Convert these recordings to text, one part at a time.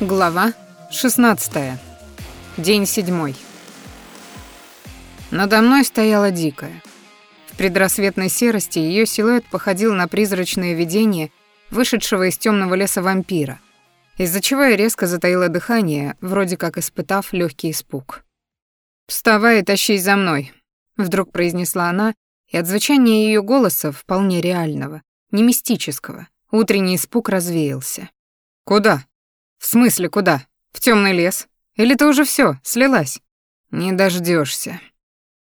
Глава 16. День седьмой. Надо мной стояла дикая. В предрассветной серости ее силуэт походил на призрачное видение вышедшего из темного леса вампира, из-за чего я резко затаила дыхание, вроде как испытав легкий испуг. «Вставай и тащись за мной», — вдруг произнесла она, и от звучания ее голоса, вполне реального, не мистического, утренний испуг развеялся. «Куда?» «В смысле куда? В темный лес? Или ты уже все слилась?» «Не дождешься.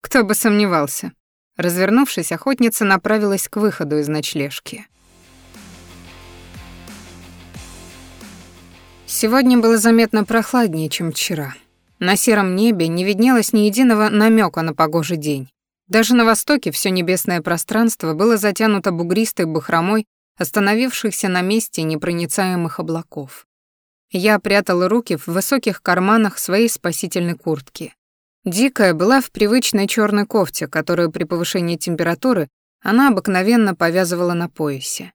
Кто бы сомневался. Развернувшись, охотница направилась к выходу из ночлежки. Сегодня было заметно прохладнее, чем вчера. На сером небе не виднелось ни единого намека на погожий день. Даже на востоке все небесное пространство было затянуто бугристой бахромой остановившихся на месте непроницаемых облаков. Я прятала руки в высоких карманах своей спасительной куртки. Дикая была в привычной черной кофте, которую при повышении температуры она обыкновенно повязывала на поясе.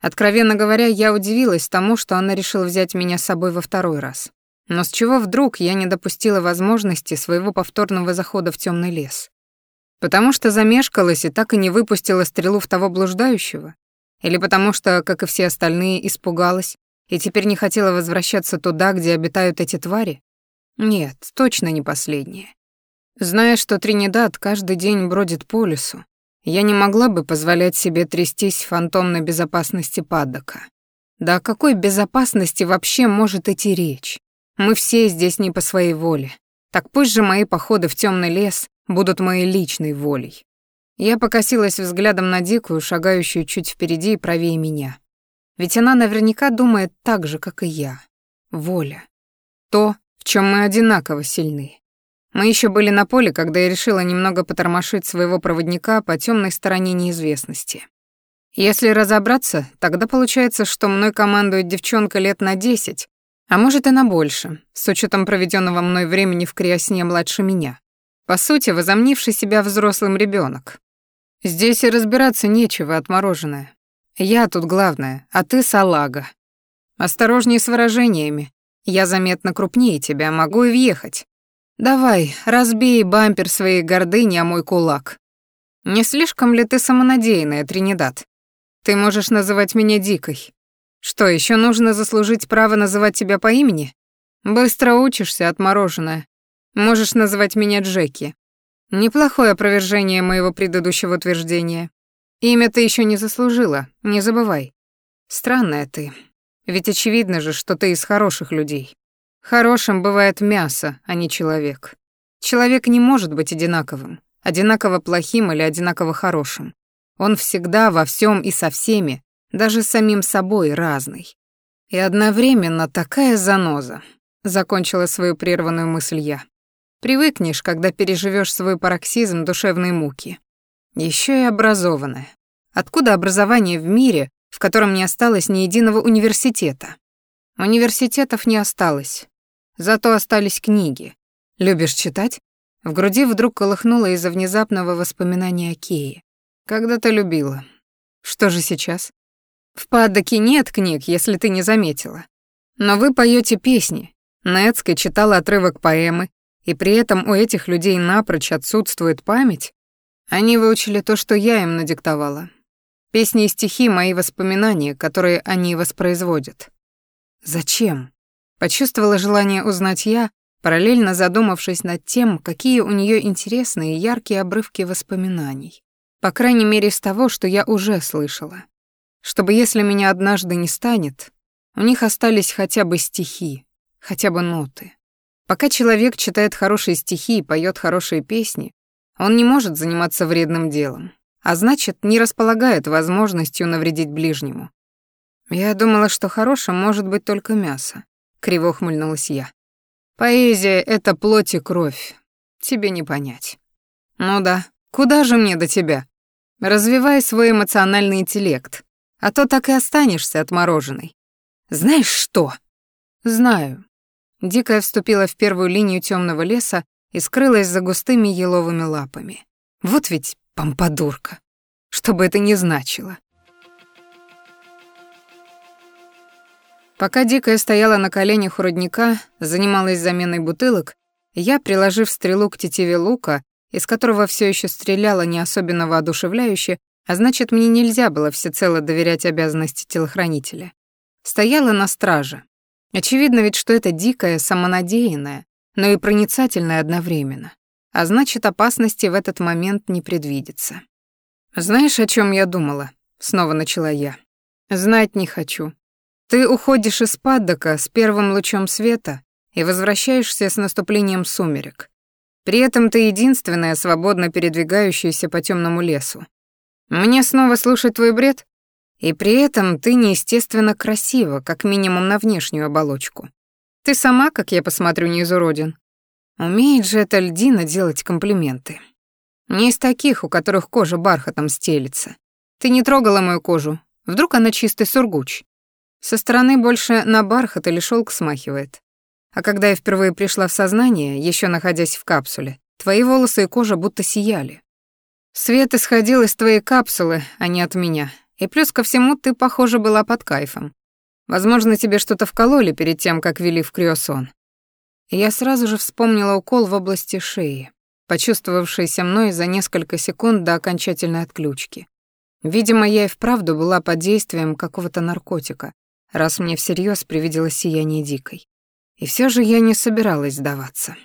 Откровенно говоря, я удивилась тому, что она решила взять меня с собой во второй раз. Но с чего вдруг я не допустила возможности своего повторного захода в темный лес? Потому что замешкалась и так и не выпустила стрелу в того блуждающего? Или потому что, как и все остальные, испугалась и теперь не хотела возвращаться туда, где обитают эти твари? Нет, точно не последнее. Зная, что Тринидад каждый день бродит по лесу, я не могла бы позволять себе трястись фантомной безопасности Паддока. Да о какой безопасности вообще может идти речь? Мы все здесь не по своей воле. Так пусть же мои походы в темный лес будут моей личной волей. Я покосилась взглядом на дикую, шагающую чуть впереди и правее меня. Ведь она наверняка думает так же, как и я. Воля. То, в чем мы одинаково сильны. Мы еще были на поле, когда я решила немного потормошить своего проводника по темной стороне неизвестности. Если разобраться, тогда получается, что мной командует девчонка лет на десять, а может и на больше, с учетом проведенного мной времени в криосне младше меня. По сути, возомнивший себя взрослым ребенок. Здесь и разбираться нечего, отмороженное. Я тут главная, а ты салага. Осторожнее с выражениями. Я заметно крупнее тебя, могу и въехать. Давай, разбей бампер своей гордыни о мой кулак. Не слишком ли ты самонадеянная, Тринидад? Ты можешь называть меня Дикой. Что, еще нужно заслужить право называть тебя по имени? Быстро учишься, отмороженная. Можешь называть меня Джеки. Неплохое опровержение моего предыдущего утверждения. Имя ты еще не заслужила, не забывай. Странная ты. Ведь очевидно же, что ты из хороших людей. Хорошим бывает мясо, а не человек. Человек не может быть одинаковым, одинаково плохим или одинаково хорошим. Он всегда во всем и со всеми, даже самим собой разный. И одновременно такая заноза. Закончила свою прерванную мысль я. Привыкнешь, когда переживешь свой пароксизм душевной муки. Еще и образованная. Откуда образование в мире, в котором не осталось ни единого университета? Университетов не осталось. Зато остались книги. Любишь читать? В груди вдруг колыхнуло из-за внезапного воспоминания о Кее. Когда-то любила. Что же сейчас? В Паддоке нет книг, если ты не заметила. Но вы поете песни. Нецкой читала отрывок поэмы, и при этом у этих людей напрочь отсутствует память. Они выучили то, что я им надиктовала. Песни и стихи — мои воспоминания, которые они воспроизводят. Зачем? Почувствовала желание узнать я, параллельно задумавшись над тем, какие у нее интересные и яркие обрывки воспоминаний. По крайней мере, из того, что я уже слышала. Чтобы если меня однажды не станет, у них остались хотя бы стихи, хотя бы ноты. Пока человек читает хорошие стихи и поет хорошие песни, он не может заниматься вредным делом, а значит, не располагает возможностью навредить ближнему. Я думала, что хорошим может быть только мясо. Криво ухмыльнулась я. Поэзия — это плоть и кровь. Тебе не понять. Ну да, куда же мне до тебя? Развивай свой эмоциональный интеллект, а то так и останешься отмороженной. Знаешь что? Знаю. Дикая вступила в первую линию темного леса и скрылась за густыми еловыми лапами. Вот ведь помпадурка. Что бы это ни значило. Пока Дикая стояла на коленях у родника, занималась заменой бутылок, я, приложив стрелу к тетиве лука, из которого все еще стреляла не особенно воодушевляюще, а значит, мне нельзя было всецело доверять обязанности телохранителя. Стояла на страже. Очевидно ведь, что это дикая, самонадеянная, но и проницательная одновременно. А значит, опасности в этот момент не предвидится. «Знаешь, о чем я думала?» — снова начала я. «Знать не хочу. Ты уходишь из паддока с первым лучом света и возвращаешься с наступлением сумерек. При этом ты единственная свободно передвигающаяся по темному лесу. Мне снова слушать твой бред? И при этом ты неестественно красива, как минимум на внешнюю оболочку. Ты сама, как я посмотрю, не изуроден. Умеет же эта льдина делать комплименты. Не из таких, у которых кожа бархатом стелится. Ты не трогала мою кожу. Вдруг она чистый сургуч. Со стороны больше на бархат или шелк смахивает. А когда я впервые пришла в сознание, еще находясь в капсуле, твои волосы и кожа будто сияли. Свет исходил из твоей капсулы, а не от меня. И плюс ко всему ты, похоже, была под кайфом. Возможно, тебе что-то вкололи перед тем, как вели в криосон. И я сразу же вспомнила укол в области шеи, почувствовавшийся мной за несколько секунд до окончательной отключки. Видимо, я и вправду была под действием какого-то наркотика, раз мне всерьез привиделось сияние дикой. И все же я не собиралась сдаваться.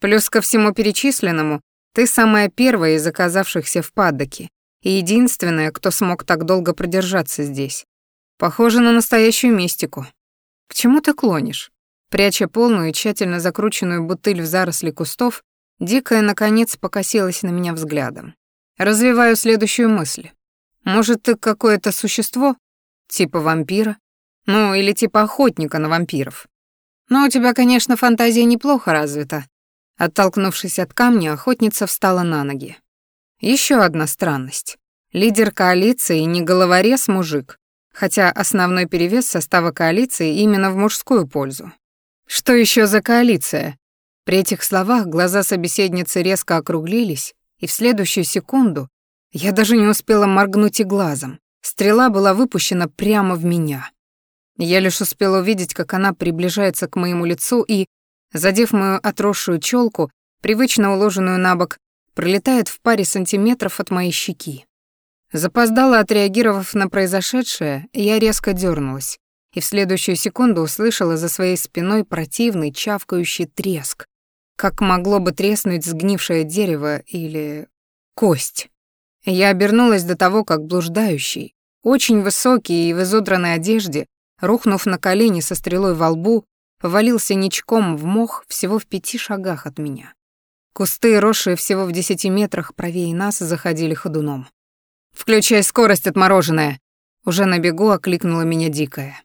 Плюс ко всему перечисленному, ты самая первая из оказавшихся в падоке и единственная, кто смог так долго продержаться здесь. Похоже на настоящую мистику. К чему ты клонишь? Пряча полную и тщательно закрученную бутыль в заросли кустов, Дикая, наконец, покосилась на меня взглядом. Развиваю следующую мысль. Может, ты какое-то существо? Типа вампира? Ну, или типа охотника на вампиров. Но у тебя, конечно, фантазия неплохо развита. Оттолкнувшись от камня, охотница встала на ноги. Еще одна странность. Лидер коалиции не головорез-мужик, хотя основной перевес состава коалиции именно в мужскую пользу. Что еще за коалиция? При этих словах глаза собеседницы резко округлились, и в следующую секунду я даже не успела моргнуть и глазом. Стрела была выпущена прямо в меня. Я лишь успела увидеть, как она приближается к моему лицу и, задев мою отросшую челку, привычно уложенную на бок, пролетает в паре сантиметров от моей щеки. Запоздала, отреагировав на произошедшее, я резко дернулась и в следующую секунду услышала за своей спиной противный чавкающий треск, как могло бы треснуть сгнившее дерево или кость. Я обернулась до того, как блуждающий, очень высокий и в изодранной одежде, рухнув на колени со стрелой во лбу, повалился ничком в мох всего в пяти шагах от меня. Кусты, росшие всего в десяти метрах правее нас, заходили ходуном. «Включай скорость, отмороженная!» Уже на бегу окликнула меня дикая.